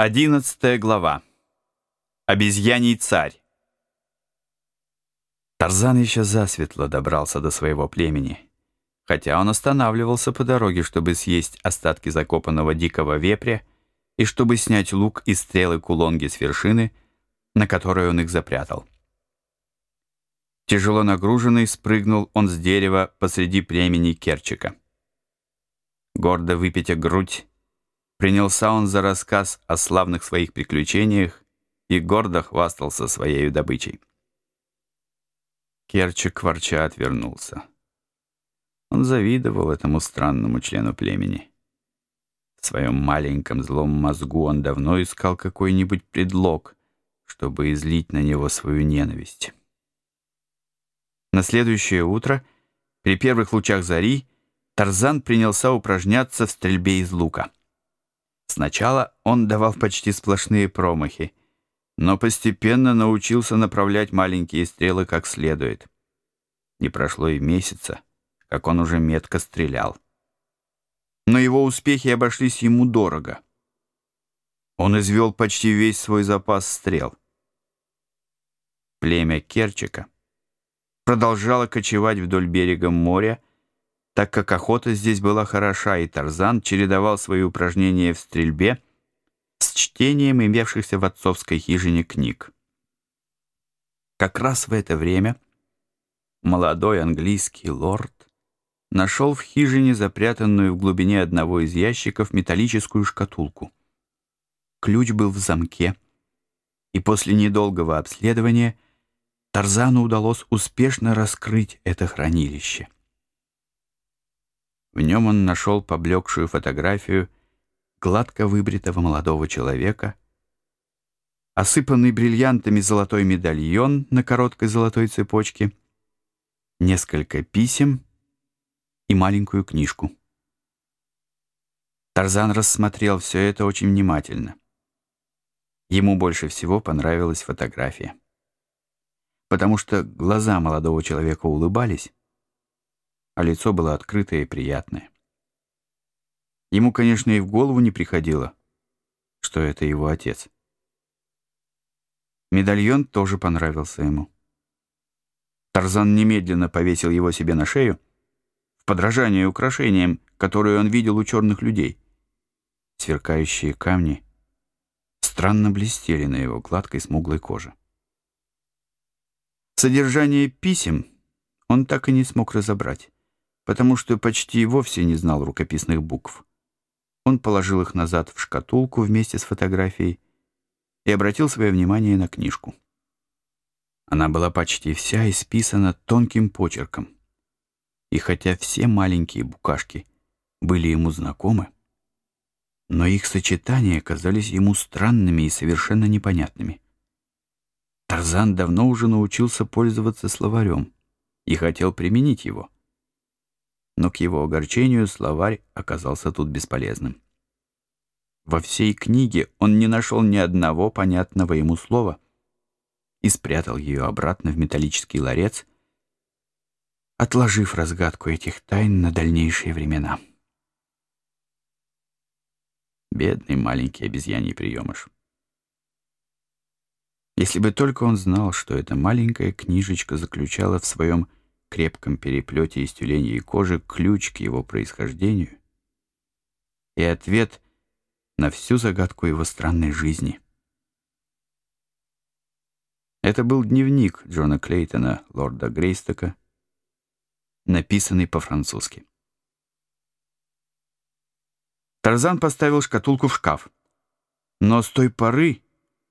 Одиннадцатая глава. Обезьяний царь. Тарзан еще засветло добрался до своего племени, хотя он останавливался по дороге, чтобы съесть остатки закопанного дикого вепря и чтобы снять лук и стрелы кулонги с вершины, на которой он их запрятал. Тяжело нагруженный спрыгнул он с дерева посреди племени Керчика. Гордо выпитя грудь, Принялся он за рассказ о славных своих приключениях и гордо хвастался своей добычей. Керчик ворча отвернулся. Он завидовал этому странному члену племени. В своем маленьком злом мозгу он давно искал какой-нибудь предлог, чтобы излить на него свою ненависть. На следующее утро, при первых лучах зари, Тарзан принялся упражняться в стрельбе из лука. Сначала он давал почти сплошные промахи, но постепенно научился направлять маленькие стрелы как следует. Не прошло и месяца, как он уже метко стрелял. Но его успехи обошлись ему дорого. Он извел почти весь свой запас стрел. Племя Керчика продолжало кочевать вдоль берега моря, так как охота здесь была хороша, и Тарзан чередовал свои упражнения в стрельбе с чтением имевшихся в отцовской хижине книг. Как раз в это время молодой английский лорд нашел в хижине запрятанную в глубине одного из ящиков металлическую шкатулку. Ключ был в замке, и после недолгого обследования Тарзану удалось успешно раскрыть это хранилище. В нем он нашел поблекшую фотографию гладко выбритого молодого человека, осыпанный бриллиантами золотой медальон на короткой золотой цепочке, несколько писем и маленькую книжку. Тарзан рассмотрел все это очень внимательно. Ему больше всего понравилась фотография. Потому что глаза молодого человека улыбались, а лицо было открытое и приятное. Ему, конечно, и в голову не приходило, что это его отец. Медальон тоже понравился ему. Тарзан немедленно повесил его себе на шею, в подражание украшениям, которые он видел у черных людей. Сверкающие камни странно блестели на его гладкой смуглой коже. Содержание писем он так и не смог разобрать потому что почти вовсе не знал рукописных букв. Он положил их назад в шкатулку вместе с фотографией и обратил свое внимание на книжку. Она была почти вся исписана тонким почерком. И хотя все маленькие букашки были ему знакомы, но их сочетания казались ему странными и совершенно непонятными. Тарзан давно уже научился пользоваться словарем и хотел применить его — но к его огорчению словарь оказался тут бесполезным. Во всей книге он не нашел ни одного понятного ему слова и спрятал ее обратно в металлический ларец, отложив разгадку этих тайн на дальнейшие времена. Бедный маленький обезьяний приемыш. Если бы только он знал, что эта маленькая книжечка заключала в своем крепком переплете из тюленьей кожи ключ к его происхождению и ответ на всю загадку его странной жизни. Это был дневник Джона Клейтона, лорда Грейстока, написанный по-французски. Тарзан поставил шкатулку в шкаф, но с той поры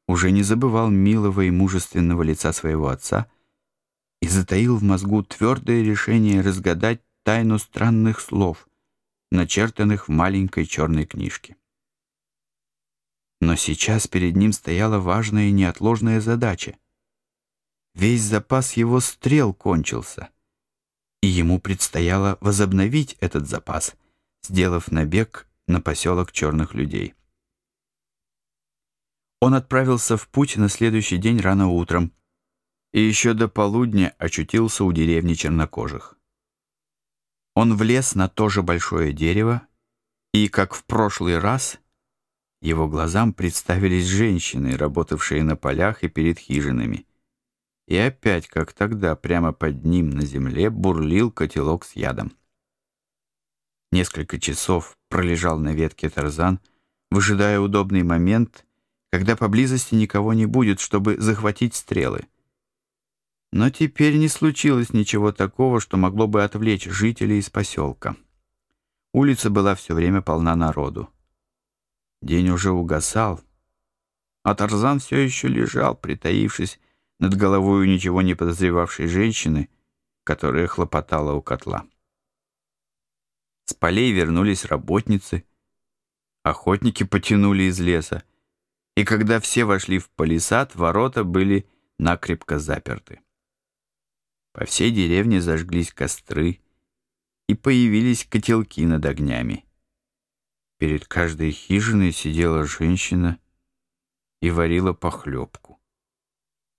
уже не забывал милого и мужественного лица своего отца — и затаил в мозгу твердое решение разгадать тайну странных слов, начертанных в маленькой черной книжке. Но сейчас перед ним стояла важная и неотложная задача. Весь запас его стрел кончился, и ему предстояло возобновить этот запас, сделав набег на поселок черных людей. Он отправился в путь на следующий день рано утром, и еще до полудня очутился у деревни чернокожих. Он влез на то же большое дерево и, как в прошлый раз, Его глазам представились женщины, работавшие на полях и перед хижинами. И опять, как тогда, прямо под ним на земле бурлил котелок с ядом. Несколько часов пролежал на ветке Тарзан, выжидая удобный момент, когда поблизости никого не будет, чтобы захватить стрелы. Но теперь не случилось ничего такого, что могло бы отвлечь жителей из поселка. Улица была все время полна народу. День уже угасал, а Тарзан все еще лежал, притаившись над головой ничего не подозревавшей женщины, которая хлопотала у котла. С полей вернулись работницы, охотники потянули из леса, и когда все вошли в палисад, ворота были накрепко заперты. По всей деревне зажглись костры, и появились котелки над огнями. Перед каждой хижиной сидела женщина и варила похлебку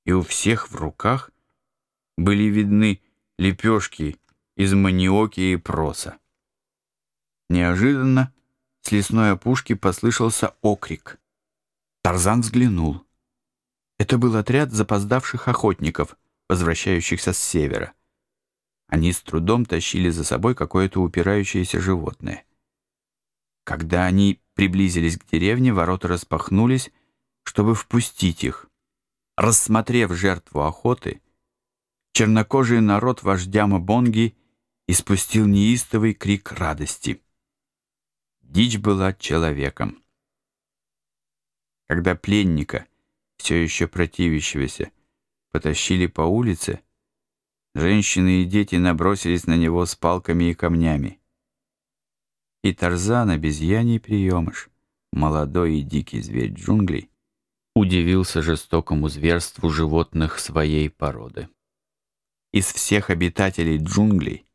и у всех в руках были видны лепешки из маниоки и проса. Неожиданно с лесной опушки послышался окрик. Тарзан взглянул. Это был отряд запоздавших охотников, возвращающихся с севера. Они с трудом тащили за собой какое-то упирающееся животное. Когда они приблизились к деревне, ворота распахнулись, чтобы впустить их. Рассмотрев жертву охоты, чернокожий народ вождя Мабонги испустил неистовый крик радости. Дичь была человеком. Когда пленника, все еще противящегося, потащили по улице, женщины и дети набросились на него с палками и камнями. И Тарзан, обезьяний приемыш, молодой и дикий зверь джунглей, удивился жестокому зверству животных своей породы. Из всех обитателей джунглей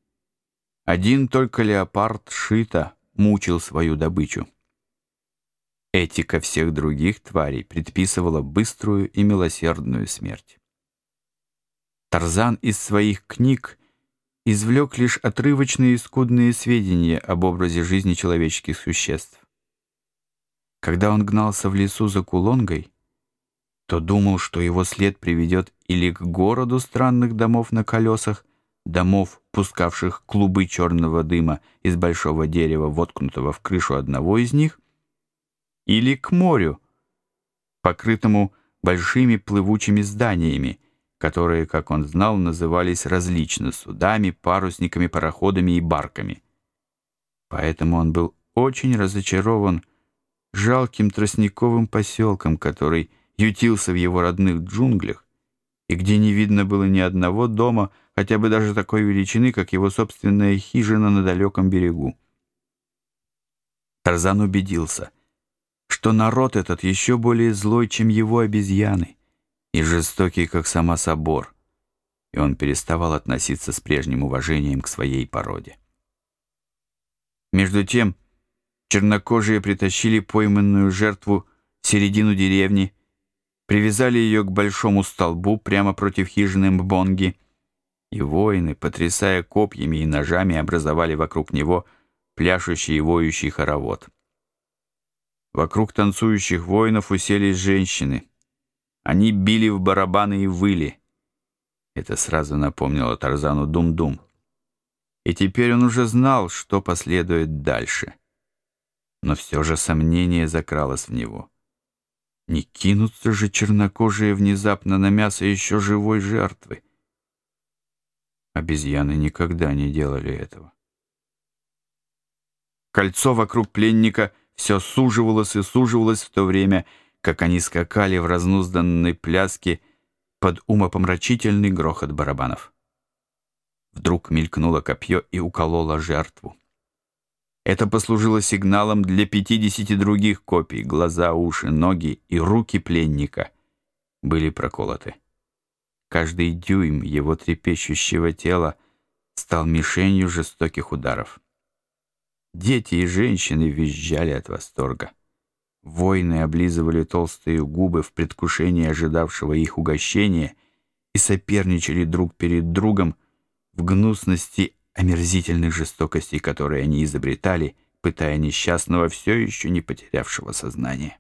один только леопард Шита мучил свою добычу. Этика всех других тварей предписывала быструю и милосердную смерть. Тарзан из своих книг извлек лишь отрывочные и скудные сведения об образе жизни человеческих существ. Когда он гнался в лесу за Кулонгой, то думал, что его след приведет или к городу странных домов на колесах, домов, пускавших клубы черного дыма из большого дерева, воткнутого в крышу одного из них, или к морю, покрытому большими плывучими зданиями, которые, как он знал, назывались различно судами, парусниками, пароходами и барками. Поэтому он был очень разочарован жалким тростниковым поселком, который ютился в его родных джунглях, и где не видно было ни одного дома, хотя бы даже такой величины, как его собственная хижина на далеком берегу. Тарзан убедился, что народ этот еще более злой, чем его обезьяны, и жестокий, как сама собор, и он переставал относиться с прежним уважением к своей породе. Между тем, чернокожие притащили пойманную жертву в середину деревни, привязали ее к большому столбу прямо против хижины Мбонги, и воины, потрясая копьями и ножами, образовали вокруг него пляшущий и воющий хоровод. Вокруг танцующих воинов уселись женщины. Они били в барабаны и выли. Это сразу напомнило Тарзану Дум-Дум. И теперь он уже знал, что последует дальше. Но все же сомнение закралось в него. Не кинутся же чернокожие внезапно на мясо еще живой жертвы. Обезьяны никогда не делали этого. Кольцо вокруг пленника все суживалось и суживалось в то время, как они скакали в разнузданной пляске под умопомрачительный грохот барабанов. Вдруг мелькнуло копье и укололо жертву. Это послужило сигналом для пятидесяти других копий. Глаза, уши, ноги и руки пленника были проколоты. Каждый дюйм его трепещущего тела стал мишенью жестоких ударов. Дети и женщины визжали от восторга. Воины облизывали толстые губы в предвкушении ожидавшего их угощения и соперничали друг перед другом в гнусности омерзительных жестокостей, которые они изобретали, пытая несчастного, все еще не потерявшего сознание.